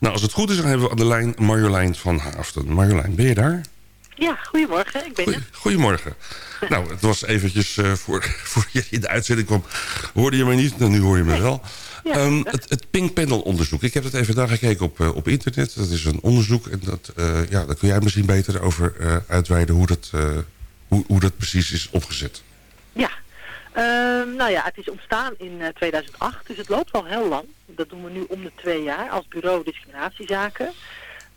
Nou, als het goed is, dan hebben we aan de lijn Marjolein van Haafden. Marjolein, ben je daar? Ja, goedemorgen. Ik ben er. Goedemorgen. nou, het was eventjes uh, voor, voor je in de uitzending kwam. Hoorde je me niet? Nou, nu hoor je me wel. Ja, um, het, het Pink Panel onderzoek. Ik heb het even daar gekeken op, uh, op internet. Dat is een onderzoek. En dat, uh, ja, daar kun jij misschien beter over uitweiden hoe dat, hoe, hoe dat precies is opgezet. Uh, nou ja, het is ontstaan in 2008, dus het loopt al heel lang. Dat doen we nu om de twee jaar als bureau discriminatiezaken.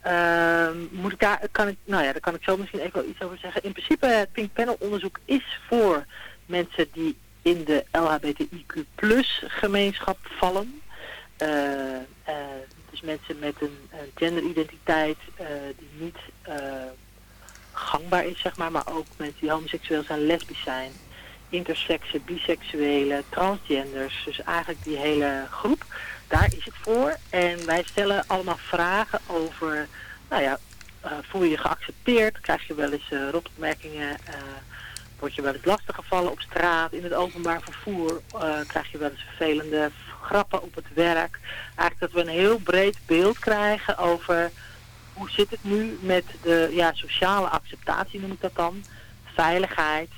Uh, moet ik daar, kan ik, nou ja, daar kan ik zo misschien even wel iets over zeggen. In principe, het Pink Panel onderzoek is voor mensen die in de LHBTIQ plus gemeenschap vallen. Uh, uh, dus mensen met een, een genderidentiteit die niet gangbaar is, zeg maar, maar ook mensen die homoseksueel zijn, lesbisch zijn, intersexen, biseksuelen, transgenders, dus eigenlijk die hele groep. Daar is het voor. En wij stellen allemaal vragen over, nou ja, uh, voel je je geaccepteerd? Krijg je wel eens uh, rotopmerkingen? Uh, word je wel eens lastiggevallen op straat, in het openbaar vervoer? krijg je wel eens vervelende grappen op het werk? Eigenlijk dat we een heel breed beeld krijgen over hoe zit het nu met de ja, sociale acceptatie, noem ik dat dan? Veiligheid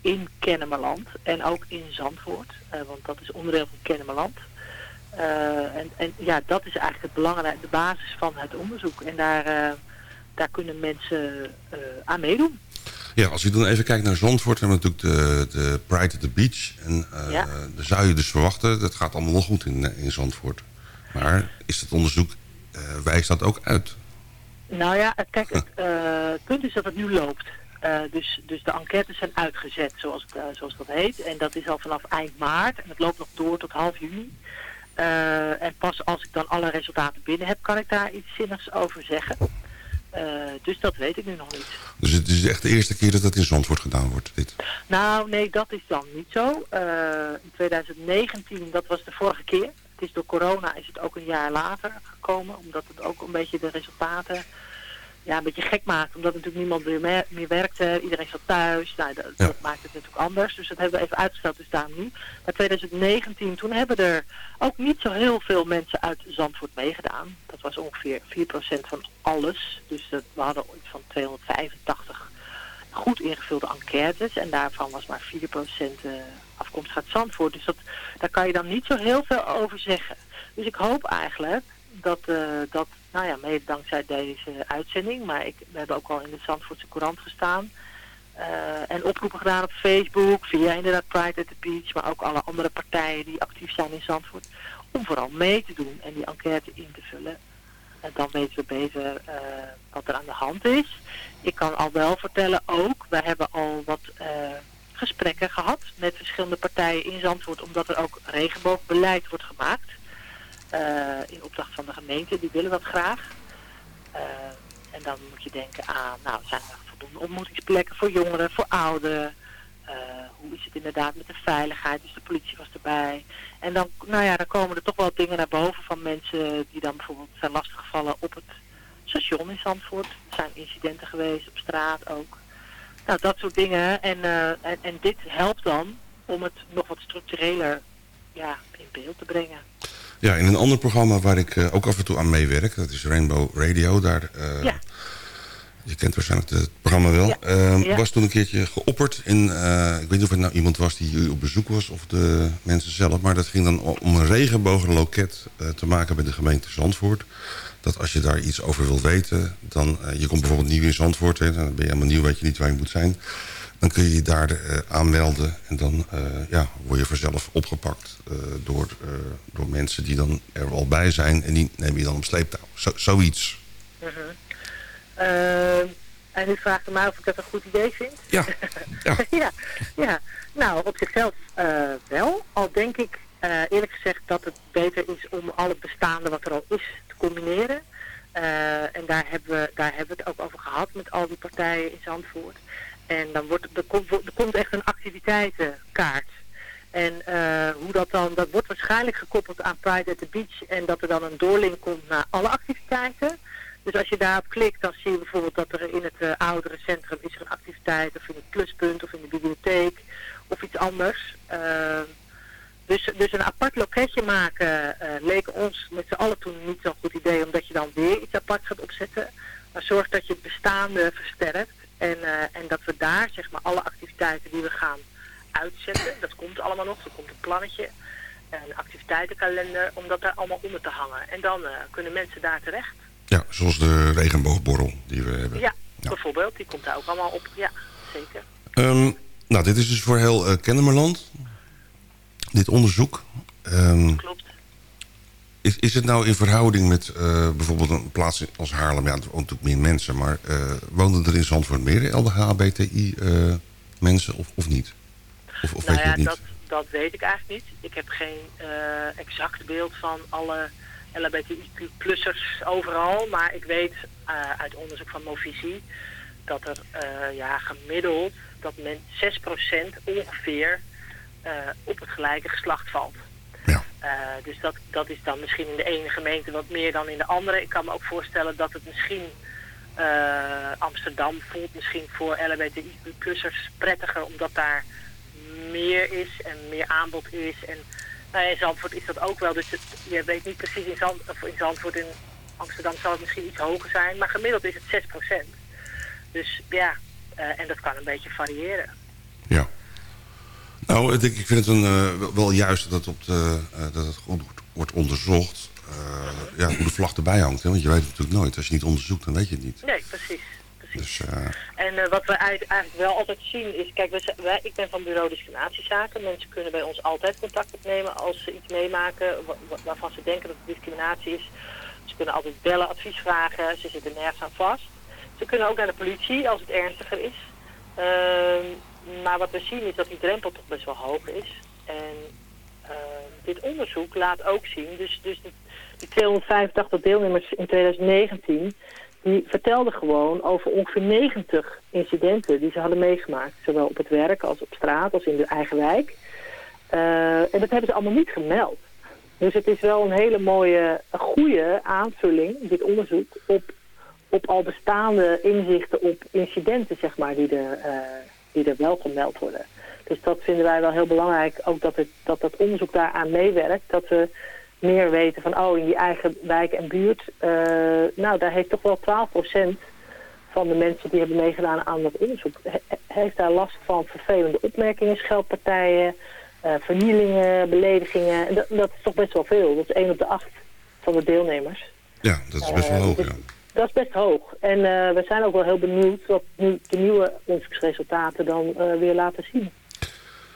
in Kennemerland en ook in Zandvoort, uh, want dat is onderdeel van Kennemerland. Uh, en, en ja, dat is eigenlijk het belangrijke, de basis van het onderzoek. En daar, daar kunnen mensen aan meedoen. Ja, als je dan even kijkt naar Zandvoort, hebben we natuurlijk de, de Pride at the Beach. En ja. daar zou je dus verwachten, dat gaat allemaal nog goed in, in Zandvoort. Maar is het onderzoek uh, wijst dat ook uit? Nou ja, kijk, het uh, punt is dat het nu loopt. Uh, dus, dus de enquêtes zijn uitgezet, zoals, het, uh, zoals dat heet. En dat is al vanaf eind maart. En het loopt nog door tot half juni. en pas als ik dan alle resultaten binnen heb, kan ik daar iets zinnigs over zeggen. dus dat weet ik nu nog niet. Dus het is echt de eerste keer dat dat in Zandvoort gedaan wordt, dit? Nou, nee, dat is dan niet zo. in 2019, dat was de vorige keer is door corona is het ook een jaar later gekomen. Omdat het ook een beetje de resultaten ja, een beetje gek maakt. Omdat natuurlijk niemand meer, meer werkte. Iedereen zat thuis. Nou, dat, ja. dat, maakt het natuurlijk anders. Dus dat hebben we even uitgesteld. Dus daarom nu. Maar 2019, toen hebben er ook niet zo heel veel mensen uit Zandvoort meegedaan. Dat was ongeveer 4% van alles. Dus dat, we hadden iets van 285 goed ingevulde enquêtes. En daarvan was maar 4% uh, afkomstig uit Zandvoort. Dus dat, daar kan je dan niet zo heel veel over zeggen. Dus ik hoop eigenlijk dat, uh, dat nou ja, mede dankzij deze uitzending, maar ik, we hebben ook al in de Zandvoortse Courant gestaan. Uh, en oproepen gedaan op Facebook, via inderdaad Pride at the Beach, maar ook alle andere partijen die actief zijn in Zandvoort. Om vooral mee te doen en die enquête in te vullen. En dan weten we beter uh, wat er aan de hand is. Ik kan al wel vertellen ook, we hebben al wat gesprekken gehad met verschillende partijen in Zandvoort, omdat er ook regenboogbeleid wordt gemaakt. Uh, in opdracht van de gemeente, die willen dat graag. Uh, en dan moet je denken aan, nou, zijn er voldoende ontmoetingsplekken voor jongeren, voor ouderen? Uh, hoe is het inderdaad met de veiligheid? Dus de politie was erbij. En dan, nou ja, dan komen er toch wel dingen naar boven van mensen die dan bijvoorbeeld zijn lastiggevallen op het station in Zandvoort. Er zijn incidenten geweest op straat ook. Nou, dat soort dingen. En, en, en, dit helpt dan om het nog wat structureler ja, in beeld te brengen. Ja, in een ander programma waar ik uh, ook af en toe aan meewerk, dat is Rainbow Radio. Daar, uh, ja. Je kent waarschijnlijk het programma wel. Ja. Ja. was toen een keertje geopperd. In, ik weet niet of het nou iemand was die op bezoek was of de mensen zelf. Maar dat ging dan om een regenbogenloket te maken bij de gemeente Zandvoort dat als je daar iets over wil weten... dan je komt bijvoorbeeld nieuw in Zandvoort... Hè, dan ben je helemaal nieuw, weet je niet waar je moet zijn... dan kun je je daar uh, aanmelden... en dan uh, ja, word je vanzelf opgepakt door, door mensen die dan er al bij zijn... en die neem je dan op sleeptouw. Zo, zoiets. -huh. en u vraagt mij of ik dat een goed idee vind? Ja. Ja, ja, ja. nou op zichzelf wel. Al denk ik eerlijk gezegd dat het beter is om al het bestaande wat er al is combineren. Uh, en daar hebben, we, daar hebben we het ook over gehad met al die partijen in Zandvoort. En dan wordt, er, komt, er komt echt een activiteitenkaart. En uh, hoe dat dan, dat wordt waarschijnlijk gekoppeld aan Pride at the Beach. En dat er dan een doorlink komt naar alle activiteiten. Dus als je daarop klikt, dan zie je bijvoorbeeld dat er in het uh, oudere centrum is er een activiteit. Of in het pluspunt, of in de bibliotheek, of iets anders. Dus, dus een apart loketje maken leek ons met z'n allen toen niet zo'n goed idee, omdat je dan weer iets apart gaat opzetten. Maar zorg dat je het bestaande versterkt. En, en dat we daar zeg maar alle activiteiten die we gaan uitzetten, dat komt allemaal nog, er komt een plannetje een activiteitenkalender, om dat daar allemaal onder te hangen. En dan kunnen mensen daar terecht. Ja, zoals de regenboogborrel die we hebben. Ja, bijvoorbeeld. Die komt daar ook allemaal op. Ja, zeker. Ehm, nou, dit is dus voor heel uh, Kennemerland. Dit onderzoek. Um, Klopt. Is, is het nou in verhouding met uh, bijvoorbeeld een plaats als Haarlem? Ja, er wonen natuurlijk meer mensen, maar uh, woonden er in Zandvoort meer LHBTI mensen of, of niet? Of, of nou weet het niet? Dat, dat weet ik eigenlijk niet. Ik heb geen exact beeld van alle LHBTIQ-plussers overal. Maar ik weet uh, uit onderzoek van Movisie dat er uh, ja, gemiddeld dat men 6% ongeveer uh, op het gelijke geslacht valt. Ja. dus dat, dat is dan misschien in de ene gemeente wat meer dan in de andere. Ik kan me ook voorstellen dat het misschien Amsterdam voelt misschien voor LHBTIQ-plussers prettiger omdat daar meer is en meer aanbod is en nou, in Zandvoort is dat ook wel. Dus je weet niet precies in, of in Zandvoort, in Amsterdam zal het misschien iets hoger zijn. Maar gemiddeld is het 6%. Dus ja, uh, en dat kan een beetje variëren. Nou, ik, ik vind het een, uh, wel juist dat, op de, uh, dat het goed wordt onderzocht. ja, hoe de vlag erbij hangt. Hè? Want je weet het natuurlijk nooit. Als je niet onderzoekt, dan weet je het niet. Nee, precies. Dus, uh... En uh, wat we eigenlijk wel altijd zien is, kijk, wij, wij, ik ben van bureau discriminatiezaken. Mensen kunnen bij ons altijd contact opnemen als ze iets meemaken waarvan ze denken dat het discriminatie is. Ze kunnen altijd bellen, advies vragen, ze zitten nergens aan vast. Ze kunnen ook naar de politie als het ernstiger is. Uh, maar wat we zien is dat die drempel toch best wel hoog is. En ehm, dit onderzoek laat ook zien, dus, dus die, die 285 deelnemers in 2019 die vertelde gewoon over ongeveer 90 incidenten die ze hadden meegemaakt. Zowel op het werk als op straat als in de eigen wijk. Uh, en dat hebben ze allemaal niet gemeld. Dus het is wel een hele mooie, goede aanvulling, dit onderzoek, op, op al bestaande inzichten op incidenten, zeg maar, die er, uh, die er wel gemeld worden. Dus dat vinden wij wel heel belangrijk, ook dat, het, dat dat onderzoek daaraan meewerkt. Dat we meer weten van, oh, in die eigen wijk en buurt, uh, nou, daar heeft toch wel 12% van de mensen die hebben meegedaan aan dat onderzoek, he heeft daar last van vervelende opmerkingen, scheldpartijen, uh, vernielingen, beledigingen. En dat, dat, is toch best wel veel. Dat is 1 op de 8 van de deelnemers. Ja, dat is best wel hoog, dus ja. Dat is best hoog. En uh, we zijn ook wel heel benieuwd wat nu de nieuwe onderzoeksresultaten dan weer laten zien.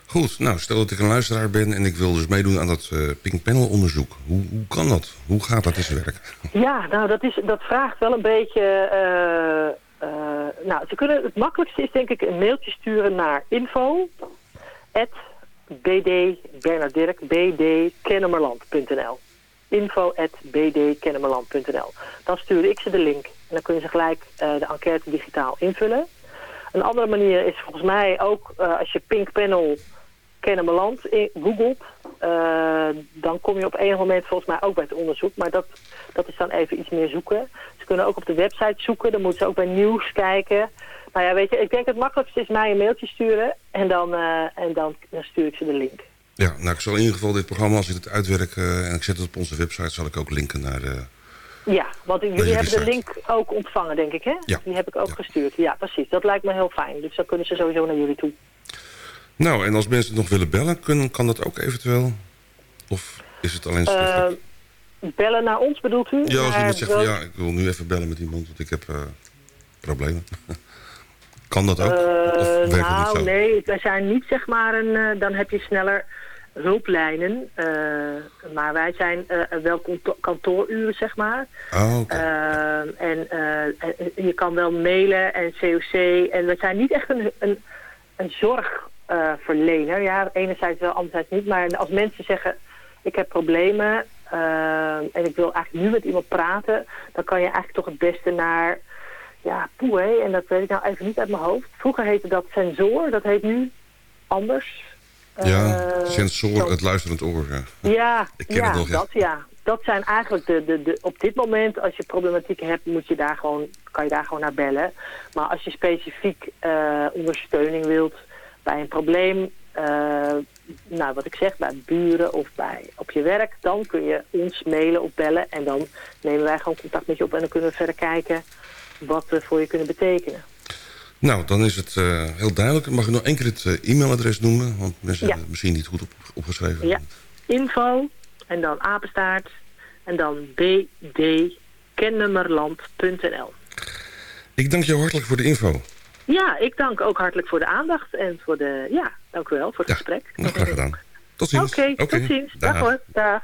Goed, nou stel dat ik een luisteraar ben en ik wil dus meedoen aan dat uh, Pink Panel onderzoek. Hoe, hoe kan dat? Hoe gaat dat in zijn werk? Ja, nou dat, is, dat vraagt wel een beetje... Nou, ze kunnen, het makkelijkste is denk ik een mailtje sturen naar info bd bdkennemerland.nl info at bdkennemerland.nl Dan stuur ik ze de link en dan kunnen ze gelijk de enquête digitaal invullen. Een andere manier is volgens mij ook als je Pink Panel Kennemerland googelt, uh, dan kom je op enig moment volgens mij ook bij het onderzoek. Maar dat, dat is dan even iets meer zoeken. Ze kunnen ook op de website zoeken, dan moeten ze ook bij nieuws kijken. Nou ja, weet je, ik denk het makkelijkste is mij een mailtje sturen en dan, en dan, dan stuur ik ze de link. Ja, nou ik zal in ieder geval dit programma, als ik het uitwerk uh, en ik zet het op onze website, zal ik ook linken naar de... Ja, want jullie hebben de link ook ontvangen, denk ik, hè? Ja. Die heb ik ook ja. gestuurd. Ja, precies. Dat lijkt me heel fijn. Dus dan kunnen ze sowieso naar jullie toe. Nou, en als mensen nog willen bellen, kunnen, kan dat ook eventueel? Of is het alleen schriftelijk? Uh, bellen naar ons bedoelt u? Ja, als iemand zegt van ja, ik wil nu even bellen met iemand, want ik heb uh, problemen. kan dat ook? Uh, nou, nee, wij zijn niet zeg maar een, dan heb je sneller hulplijnen. maar wij zijn wel kantooruren, zeg maar. Oh, okay. en je kan wel mailen en COC. En we zijn niet echt een, een, een zorg uh, verlener. Ja, enerzijds wel, anderzijds niet. Maar als mensen zeggen, ik heb problemen en ik wil eigenlijk nu met iemand praten... dan kan je eigenlijk toch het beste naar... Ja, poeh, hé, en dat weet ik nou even niet uit mijn hoofd. Vroeger heette dat sensor, dat heet nu anders. Ja, uh, sensor, het luisterend oor. Ja, ja, ik ken ja, het nog, ja. dat ja. Dat zijn eigenlijk de, de, de, op dit moment, als je problematiek hebt, moet je daar gewoon, kan je daar gewoon naar bellen. Maar als je specifiek uh, ondersteuning wilt bij een probleem, uh, nou wat ik zeg, bij buren of bij, op je werk, dan kun je ons mailen of bellen. En dan nemen wij gewoon contact met je op en dan kunnen we verder kijken wat we voor je kunnen betekenen. Nou, dan is het uh, heel duidelijk. Mag ik nog één keer het uh, e-mailadres noemen? Want mensen ja. hebben het misschien niet goed op, opgeschreven. Ja, info en dan apenstaart en dan bdkennummerland.nl. Ik dank je hartelijk voor de info. Ja, ik dank ook hartelijk voor de aandacht en voor de... Ja, dank u wel voor het ja, gesprek. Nou, graag gedaan. Tot ziens. Oké, okay, tot ziens. Dag, dag hoor. Dag.